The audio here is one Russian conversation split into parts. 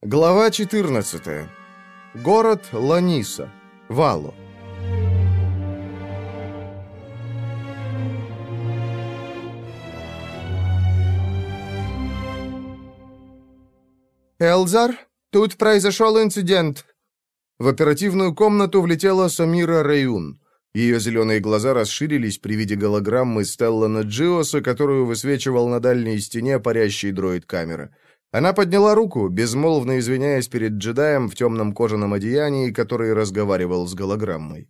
Глава 14. Город Ланиса. Вало. «Элзар, тут произошел инцидент». В оперативную комнату влетела Самира Рейун. Ее зеленые глаза расширились при виде голограммы Стеллана Джиоса, которую высвечивал на дальней стене парящий дроид камера. Она подняла руку, безмолвно извиняясь перед джедаем в темном кожаном одеянии, который разговаривал с голограммой.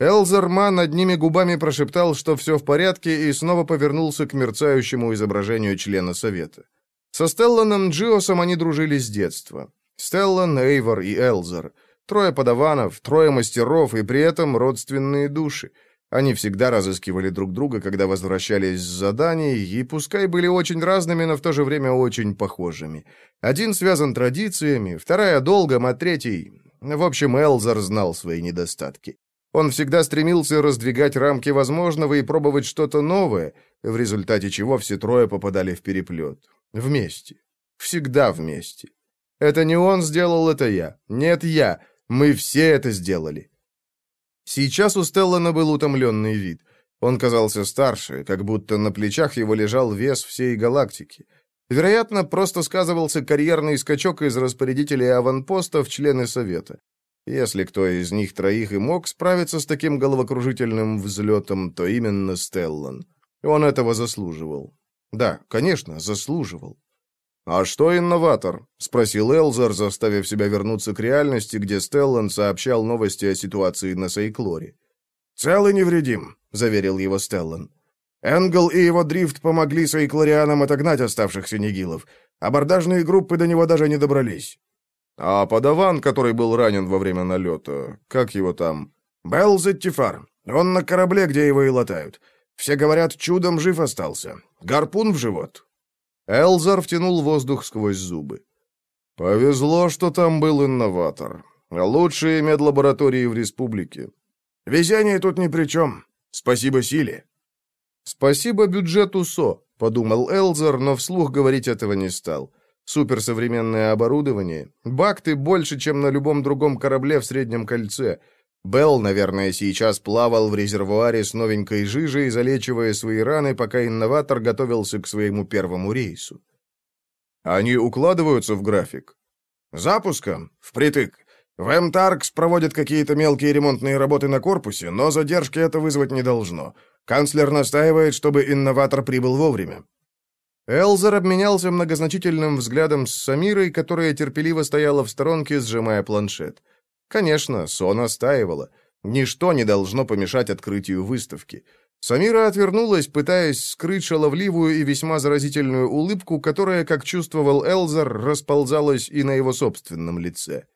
Элзерман одними губами прошептал, что все в порядке, и снова повернулся к мерцающему изображению члена Совета. Со Стелланом Джиосом они дружили с детства. Стеллан, Эйвор и Элзер. Трое подаванов, трое мастеров и при этом родственные души — они всегда разыскивали друг друга, когда возвращались с заданий, и пускай были очень разными, но в то же время очень похожими. Один связан традициями, вторая — долгом, а третий... В общем, Элзар знал свои недостатки. Он всегда стремился раздвигать рамки возможного и пробовать что-то новое, в результате чего все трое попадали в переплет. Вместе. Всегда вместе. Это не он сделал, это я. Нет, я. Мы все это сделали. Сейчас у Стеллана был утомленный вид. Он казался старше, как будто на плечах его лежал вес всей галактики. Вероятно, просто сказывался карьерный скачок из распорядителей аванпоста в члены Совета. Если кто из них троих и мог справиться с таким головокружительным взлетом, то именно Стеллан. Он этого заслуживал. Да, конечно, заслуживал. «А что инноватор?» — спросил Элзер, заставив себя вернуться к реальности, где Стеллан сообщал новости о ситуации на Сейклоре. «Цел и невредим», — заверил его Стеллан. «Энгл и его дрифт помогли Сейклорианам отогнать оставшихся нигилов. Абордажные группы до него даже не добрались». «А подаван, который был ранен во время налета, как его там?» «Белл Зеттифар. Он на корабле, где его и латают. Все говорят, чудом жив остался. Гарпун в живот. Элзар втянул воздух сквозь зубы. «Повезло, что там был инноватор. Лучшие медлаборатории в республике. Везение тут ни при чем. Спасибо силе». «Спасибо бюджету СО», — подумал Элзар, но вслух говорить этого не стал. Суперсовременное оборудование. Бакты больше, чем на любом другом корабле в Среднем кольце — Белл, наверное, сейчас плавал в резервуаре с новенькой жижей, залечивая свои раны, пока инноватор готовился к своему первому рейсу. Они укладываются в график? Запуском? Впритык. В МТАРКС проводят какие-то мелкие ремонтные работы на корпусе, но задержки это вызвать не должно. Канцлер настаивает, чтобы инноватор прибыл вовремя. Элзер обменялся многозначительным взглядом с Самирой, которая терпеливо стояла в сторонке, сжимая планшет. Конечно, Со настаивала. Ничто не должно помешать открытию выставки. Самира отвернулась, пытаясь скрыть шаловливую и весьма заразительную улыбку, которая, как чувствовал Элзар, расползалась и на его собственном лице.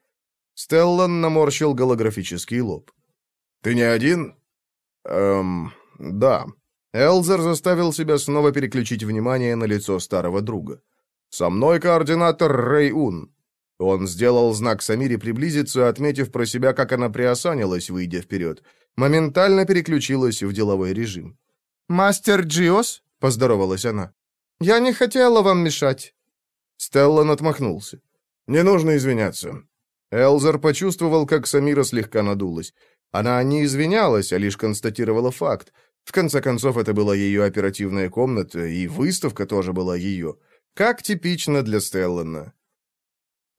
Стеллан наморщил голографический лоб. «Ты не один?» «Эм, да». Элзар заставил себя снова переключить внимание на лицо старого друга. «Со мной координатор Рэй Ун. Он сделал знак Самире приблизиться, отметив про себя, как она приосанилась, выйдя вперед. Моментально переключилась в деловой режим. «Мастер Джиос?» — поздоровалась она. «Я не хотела вам мешать». Стеллан отмахнулся. «Не нужно извиняться». Элзер почувствовал, как Самира слегка надулась. Она не извинялась, а лишь констатировала факт. В конце концов, это была ее оперативная комната, и выставка тоже была ее. Как типично для Стеллана.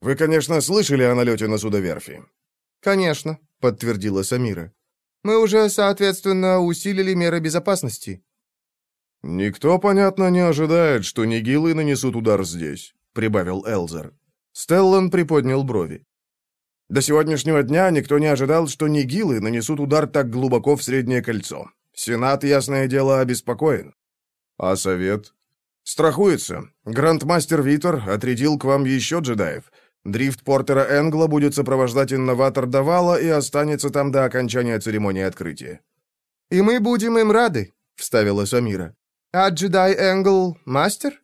«Вы, конечно, слышали о налете на судоверфи?» «Конечно», — подтвердила Самира. «Мы уже, соответственно, усилили меры безопасности». «Никто, понятно, не ожидает, что нигилы нанесут удар здесь», — прибавил Элзер. Стеллан приподнял брови. «До сегодняшнего дня никто не ожидал, что нигилы нанесут удар так глубоко в Среднее кольцо. Сенат, ясное дело, обеспокоен». «А совет?» «Страхуется. Грандмастер Витер отрядил к вам еще джедаев. Дрифт Портера Энгла будет сопровождать инноватор Давала и останется там до окончания церемонии открытия». «И мы будем им рады», — вставила Самира. «А джедай Энгл — мастер?»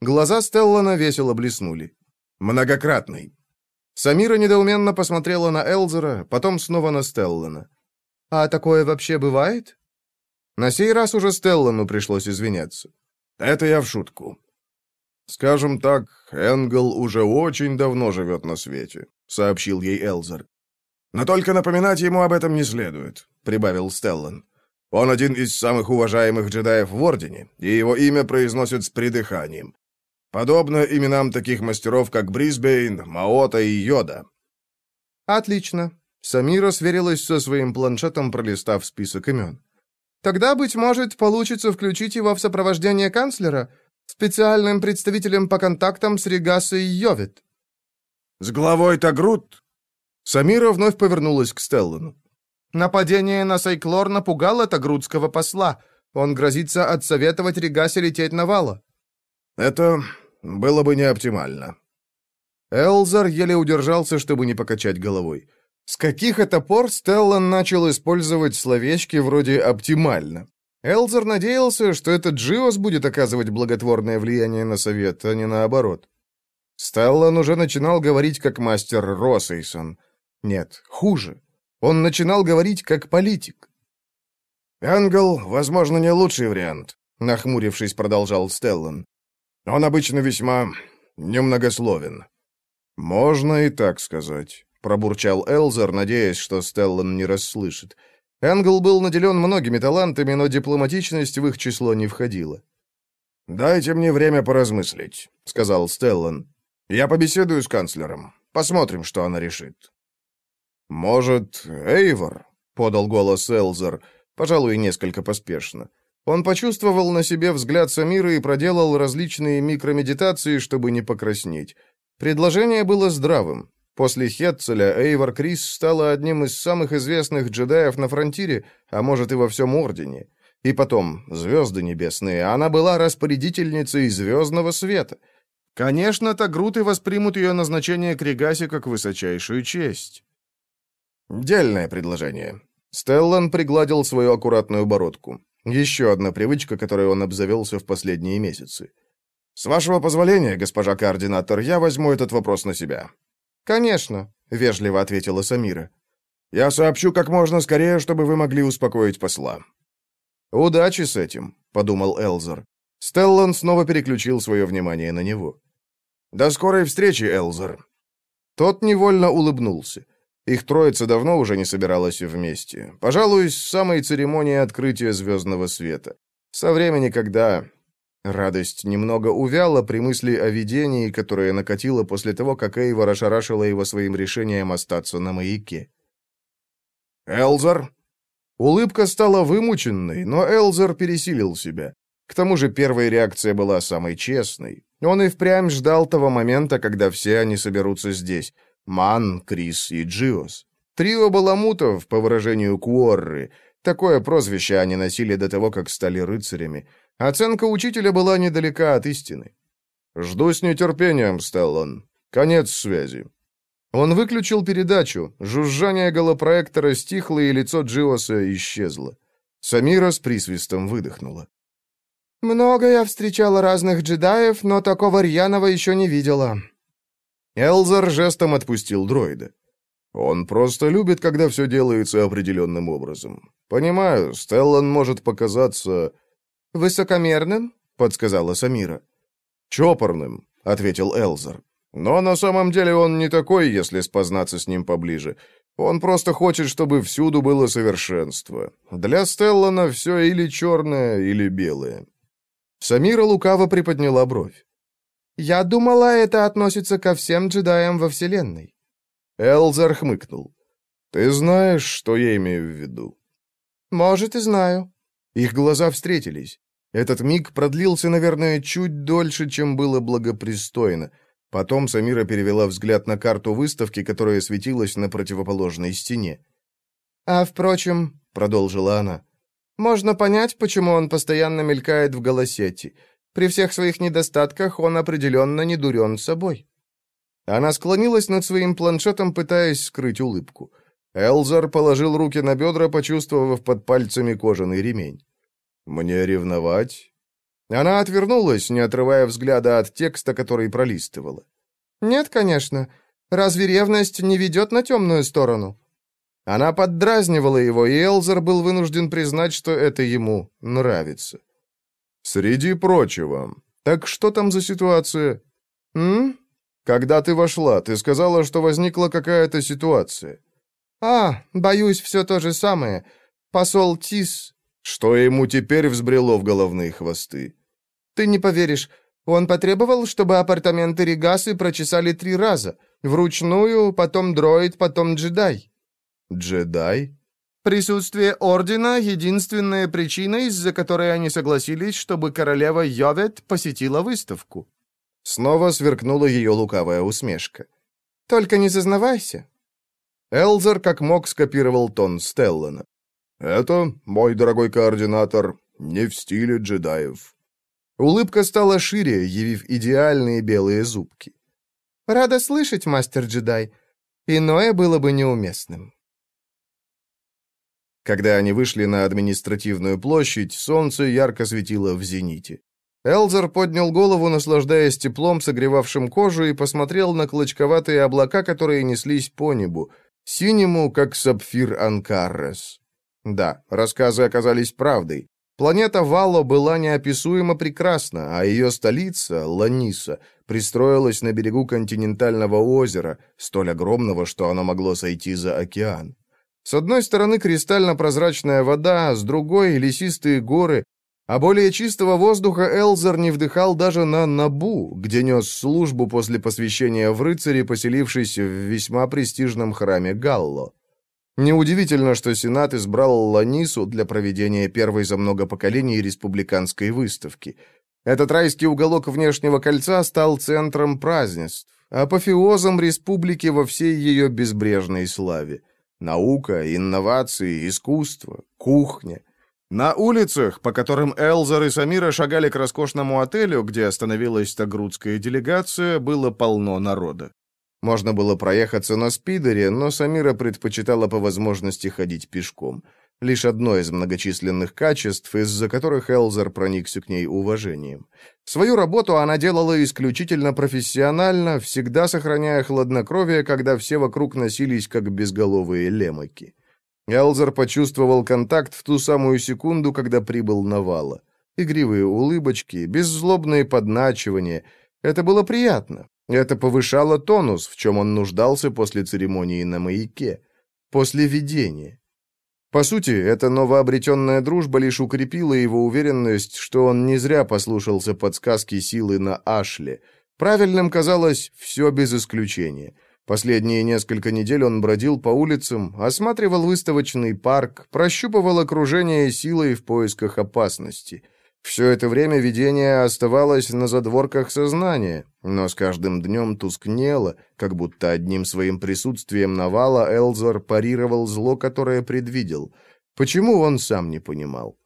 Глаза Стеллана весело блеснули. «Многократный». Самира недоуменно посмотрела на Элзера, потом снова на Стеллана. «А такое вообще бывает?» На сей раз уже Стеллану пришлось извиняться. «Это я в шутку. «Скажем так, Энгел уже очень давно живет на свете», — сообщил ей Элзер. «Но только напоминать ему об этом не следует», — прибавил Стеллан. «Он один из самых уважаемых джедаев в Ордене, и его имя произносят с придыханием. Подобно именам таких мастеров, как Брисбейн, Маота и Йода». «Отлично». Самира сверилась со своим планшетом, пролистав список имен. «Тогда, быть может, получится включить его в сопровождение канцлера, специальным представителем по контактам с Регасой Йовит». «С главой Тагрут?» Самира вновь повернулась к Стеллану. «Нападение на Сайклор напугало Тагрутского посла. Он грозится отсоветовать Регасе лететь на вала». «Это было бы не оптимально». Элзар еле удержался, чтобы не покачать головой. С каких это пор Стеллан начал использовать словечки вроде «оптимально»? Элзер надеялся, что этот Джиос будет оказывать благотворное влияние на совет, а не наоборот. Стеллан уже начинал говорить как мастер Росейсон. Нет, хуже. Он начинал говорить как политик. «Ангел, возможно, не лучший вариант», — нахмурившись, продолжал Стеллан. «Он обычно весьма немногословен». «Можно и так сказать», — пробурчал Элзер, надеясь, что Стеллан не расслышит. Энгл был наделен многими талантами, но дипломатичность в их число не входила. «Дайте мне время поразмыслить», — сказал Стеллан. «Я побеседую с канцлером. Посмотрим, что она решит». «Может, Эйвор?» — подал голос Элзер, пожалуй, несколько поспешно. Он почувствовал на себе взгляд Самира и проделал различные микромедитации, чтобы не покраснеть. Предложение было здравым. После Хетцеля Эйвор Крис стала одним из самых известных джедаев на фронтире, а может и во всем Ордене. И потом, звезды небесные, она была распорядительницей звездного света. Конечно, Тагруты воспримут ее назначение к Регасе как высочайшую честь. Дельное предложение. Стеллан пригладил свою аккуратную бородку. Еще одна привычка, которой он обзавелся в последние месяцы. «С вашего позволения, госпожа координатор, я возьму этот вопрос на себя. «Конечно», — вежливо ответила Самира. «Я сообщу как можно скорее, чтобы вы могли успокоить посла». «Удачи с этим», — подумал Элзер. Стеллан снова переключил свое внимание на него. «До скорой встречи, Элзер». Тот невольно улыбнулся. Их троица давно уже не собиралась вместе. Пожалуй, с самой церемонии открытия звездного света. Со времени, когда Радость немного увяла при мысли о видении, которое накатило после того, как Эйва ошарашила его своим решением остаться на маяке. «Элзер?» Улыбка стала вымученной, но Элзер пересилил себя. К тому же первая реакция была самой честной. Он и впрямь ждал того момента, когда все они соберутся здесь. Ман, Крис и Джиос. Трио баламутов, по выражению Куорры. Такое прозвище они носили до того, как стали рыцарями. Оценка учителя была недалека от истины. «Жду с нетерпением, Стеллан. Конец связи». Он выключил передачу, жужжание голопроектора стихло, и лицо Джиоса исчезло. Самира с присвистом выдохнула. «Много я встречала разных джедаев, но такого рьяного еще не видела». Элзар жестом отпустил дроида. «Он просто любит, когда все делается определенным образом. Понимаю, Стеллан может показаться «Высокомерным?» — подсказала Самира. «Чопорным», — ответил Элзер. «Но на самом деле он не такой, если спознаться с ним поближе. Он просто хочет, чтобы всюду было совершенство. Для Стеллана все или черное, или белое». Самира лукаво приподняла бровь. «Я думала, это относится ко всем джедаям во Вселенной». Элзер хмыкнул. «Ты знаешь, что я имею в виду?» «Может, и знаю», их глаза встретились. Этот миг продлился, наверное, чуть дольше, чем было благопристойно. Потом Самира перевела взгляд на карту выставки, которая светилась на противоположной стене. «А, впрочем», — продолжила она, — «можно понять, почему он постоянно мелькает в голосете. При всех своих недостатках он определенно не дурен собой». Она склонилась над своим планшетом, пытаясь скрыть улыбку. Элзар положил руки на бедра, почувствовав под пальцами кожаный ремень. «Мне ревновать?» Она отвернулась, не отрывая взгляда от текста, который пролистывала. «Нет, конечно. Разве ревность не ведет на темную сторону?» Она поддразнивала его, и Элзар был вынужден признать, что это ему нравится. «Среди прочего», Так что там за ситуация? М? Когда ты вошла, ты сказала, что возникла какая-то ситуация. А, боюсь, все то же самое. Посол Тис... Что ему теперь взбрело в головные хвосты? Ты не поверишь, он потребовал, чтобы апартаменты Регасы прочесали три раза. Вручную, потом дроид, потом джедай. Джедай? Присутствие Ордена — единственная причина, из-за которой они согласились, чтобы королева Йовет посетила выставку. Снова сверкнула ее лукавая усмешка. «Только не зазнавайся». Элзер как мог скопировал тон Стеллана. «Это, мой дорогой координатор, не в стиле джедаев». Улыбка стала шире, явив идеальные белые зубки. «Рада слышать, мастер-джедай. Иное было бы неуместным». Когда они вышли на административную площадь, солнце ярко светило в зените. Элзер поднял голову, наслаждаясь теплом, согревавшим кожу, и посмотрел на клочковатые облака, которые неслись по небу, синему, как сапфир Анкаррес. Да, рассказы оказались правдой. Планета Вало была неописуемо прекрасна, а ее столица, Ланиса, пристроилась на берегу континентального озера, столь огромного, что оно могло сойти за океан. С одной стороны кристально-прозрачная вода, с другой — лесистые горы, а более чистого воздуха Элзер не вдыхал даже на Набу, где нес службу после посвящения в рыцари, поселившись в весьма престижном храме Галло. Неудивительно, что Сенат избрал Ланису для проведения первой за много поколений республиканской выставки. Этот райский уголок внешнего кольца стал центром празднеств, апофеозом республики во всей ее безбрежной славе. Наука, инновации, искусство, кухня. На улицах, по которым Элзар и Самира шагали к роскошному отелю, где остановилась тагрудская делегация, было полно народа. Можно было проехаться на спидере, но Самира предпочитала по возможности ходить пешком – Лишь одно из многочисленных качеств, из-за которых Элзер проникся к ней уважением. Свою работу она делала исключительно профессионально, всегда сохраняя хладнокровие, когда все вокруг носились как безголовые лемоки. Элзер почувствовал контакт в ту самую секунду, когда прибыл на вала. Игривые улыбочки, беззлобные подначивания. Это было приятно. Это повышало тонус, в чем он нуждался после церемонии на маяке. После видения. По сути, эта новообретенная дружба лишь укрепила его уверенность, что он не зря послушался подсказки силы на Ашле. Правильным казалось все без исключения. Последние несколько недель он бродил по улицам, осматривал выставочный парк, прощупывал окружение силой в поисках опасности — все это время видение оставалось на задворках сознания, но с каждым днем тускнело, как будто одним своим присутствием навала Элзор парировал зло, которое предвидел. Почему он сам не понимал?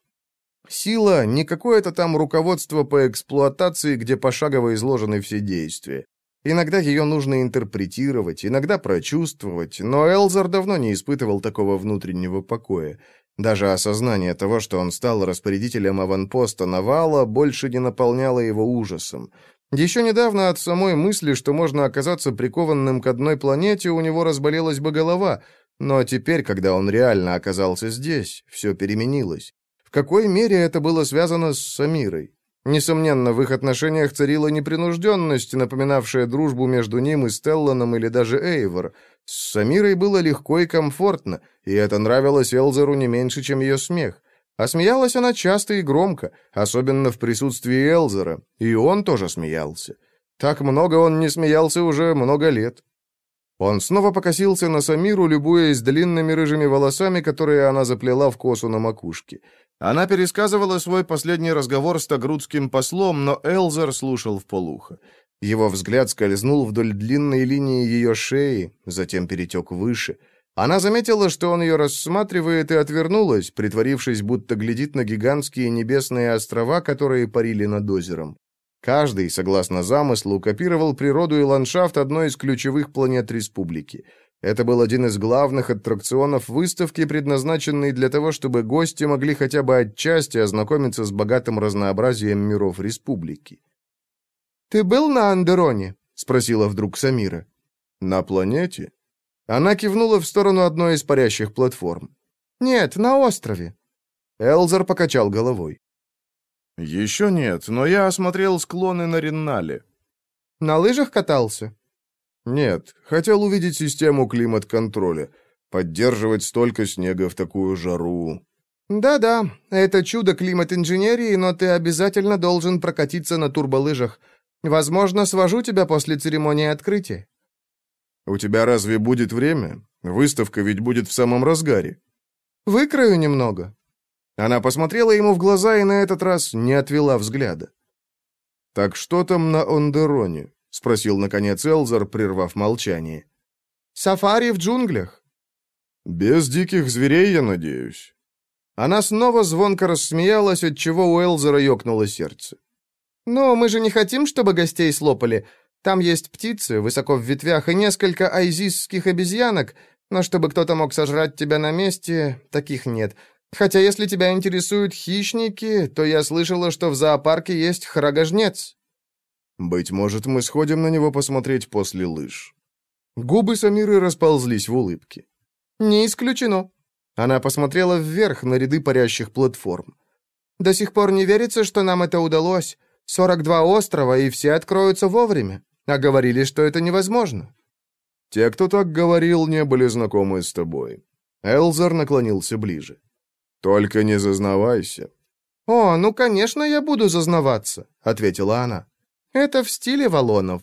Сила — не какое-то там руководство по эксплуатации, где пошагово изложены все действия. Иногда ее нужно интерпретировать, иногда прочувствовать, но Элзор давно не испытывал такого внутреннего покоя. Даже осознание того, что он стал распорядителем аванпоста Навала, больше не наполняло его ужасом. Еще недавно от самой мысли, что можно оказаться прикованным к одной планете, у него разболелась бы голова, но теперь, когда он реально оказался здесь, все переменилось. В какой мере это было связано с Самирой? Несомненно, в их отношениях царила непринужденность, напоминавшая дружбу между ним и Стелланом или даже Эйвор — с Самирой было легко и комфортно, и это нравилось Элзеру не меньше, чем ее смех. А смеялась она часто и громко, особенно в присутствии Элзера, и он тоже смеялся. Так много он не смеялся уже много лет. Он снова покосился на Самиру, любуясь длинными рыжими волосами, которые она заплела в косу на макушке. Она пересказывала свой последний разговор с тагрудским послом, но Элзер слушал вполуха. Его взгляд скользнул вдоль длинной линии ее шеи, затем перетек выше. Она заметила, что он ее рассматривает, и отвернулась, притворившись, будто глядит на гигантские небесные острова, которые парили над озером. Каждый, согласно замыслу, копировал природу и ландшафт одной из ключевых планет республики. Это был один из главных аттракционов выставки, предназначенный для того, чтобы гости могли хотя бы отчасти ознакомиться с богатым разнообразием миров республики. «Ты был на Андероне?» — спросила вдруг Самира. «На планете?» Она кивнула в сторону одной из парящих платформ. «Нет, на острове». Элзер покачал головой. «Еще нет, но я осмотрел склоны на Реннале». «На лыжах катался?» «Нет, хотел увидеть систему климат-контроля. Поддерживать столько снега в такую жару». «Да-да, это чудо климат-инженерии, но ты обязательно должен прокатиться на турболыжах. Возможно, свожу тебя после церемонии открытия». «У тебя разве будет время? Выставка ведь будет в самом разгаре». «Выкрою немного». Она посмотрела ему в глаза и на этот раз не отвела взгляда. «Так что там на Ондероне?» — спросил, наконец, Элзар, прервав молчание. «Сафари в джунглях». «Без диких зверей, я надеюсь». Она снова звонко рассмеялась, отчего у Элзера ёкнуло сердце. «Но мы же не хотим, чтобы гостей слопали. Там есть птицы, высоко в ветвях, и несколько айзисских обезьянок, но чтобы кто-то мог сожрать тебя на месте, таких нет. Хотя если тебя интересуют хищники, то я слышала, что в зоопарке есть храгожнец». «Быть может, мы сходим на него посмотреть после лыж». Губы Самиры расползлись в улыбке. «Не исключено», она посмотрела вверх на ряды парящих платформ. «До сих пор не верится, что нам это удалось. 42 острова, и все откроются вовремя. А говорили, что это невозможно». «Те, кто так говорил, не были знакомы с тобой». Элзар наклонился ближе. «Только не зазнавайся». «О, ну, конечно, я буду зазнаваться», — ответила она. «Это в стиле Валонов».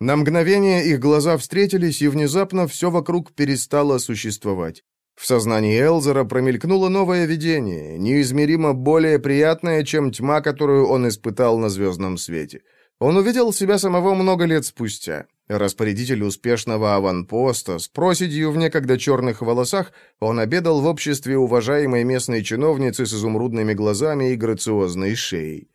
На мгновение их глаза встретились, и внезапно все вокруг перестало существовать. В сознании Элзера промелькнуло новое видение, неизмеримо более приятное, чем тьма, которую он испытал на звездном свете. Он увидел себя самого много лет спустя. Распорядитель успешного аванпоста, с проседью в некогда черных волосах, он обедал в обществе уважаемой местной чиновницы с изумрудными глазами и грациозной шеей.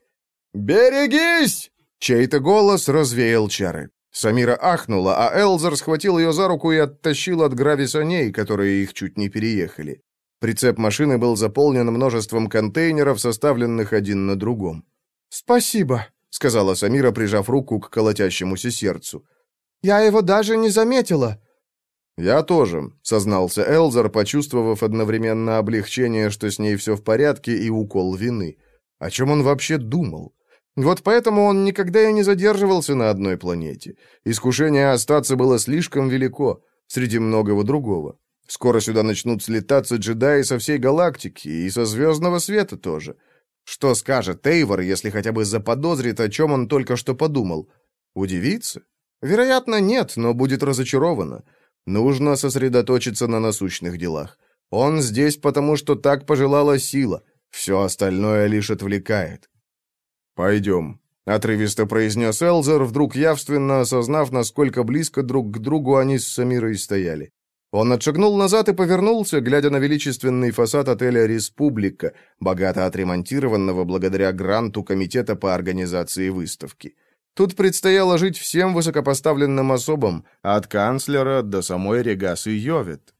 «Берегись!» Чей-то голос развеял чары. Самира ахнула, а Элзер схватил ее за руку и оттащил от грависоней, которые их чуть не переехали. Прицеп машины был заполнен множеством контейнеров, составленных один на другом. «Спасибо», — сказала Самира, прижав руку к колотящемуся сердцу. «Я его даже не заметила». «Я тоже», — сознался Элзер, почувствовав одновременно облегчение, что с ней все в порядке, и укол вины. О чем он вообще думал? Вот поэтому он никогда и не задерживался на одной планете. Искушение остаться было слишком велико, среди многого другого. Скоро сюда начнут слетаться джедаи со всей галактики, и со звездного света тоже. Что скажет Эйвор, если хотя бы заподозрит, о чем он только что подумал? Удивится? Вероятно, нет, но будет разочарована. Нужно сосредоточиться на насущных делах. Он здесь, потому что так пожелала сила. Все остальное лишь отвлекает. «Пойдем», — отрывисто произнес Элзер, вдруг явственно осознав, насколько близко друг к другу они с Самирой стояли. Он отшагнул назад и повернулся, глядя на величественный фасад отеля «Республика», богато отремонтированного благодаря гранту Комитета по организации выставки. Тут предстояло жить всем высокопоставленным особам, от канцлера до самой Регасы Йовет.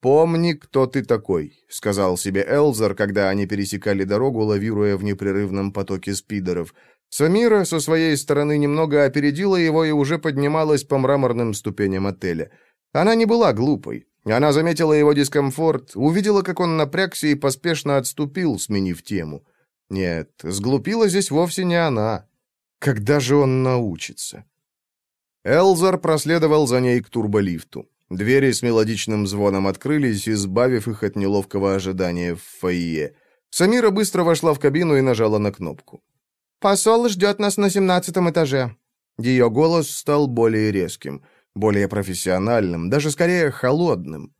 «Помни, кто ты такой», — сказал себе Элзер, когда они пересекали дорогу, лавируя в непрерывном потоке спидеров. Самира со своей стороны немного опередила его и уже поднималась по мраморным ступеням отеля. Она не была глупой. Она заметила его дискомфорт, увидела, как он напрягся и поспешно отступил, сменив тему. Нет, сглупила здесь вовсе не она. Когда же он научится? Элзар проследовал за ней к турболифту. Двери с мелодичным звоном открылись, избавив их от неловкого ожидания в фойе. Самира быстро вошла в кабину и нажала на кнопку. «Посол ждет нас на семнадцатом этаже». Ее голос стал более резким, более профессиональным, даже скорее холодным.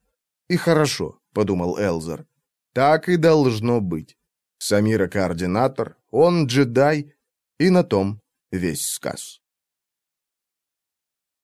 «И хорошо», — подумал Элзер. «Так и должно быть. Самира — координатор, он — джедай, и на том весь сказ».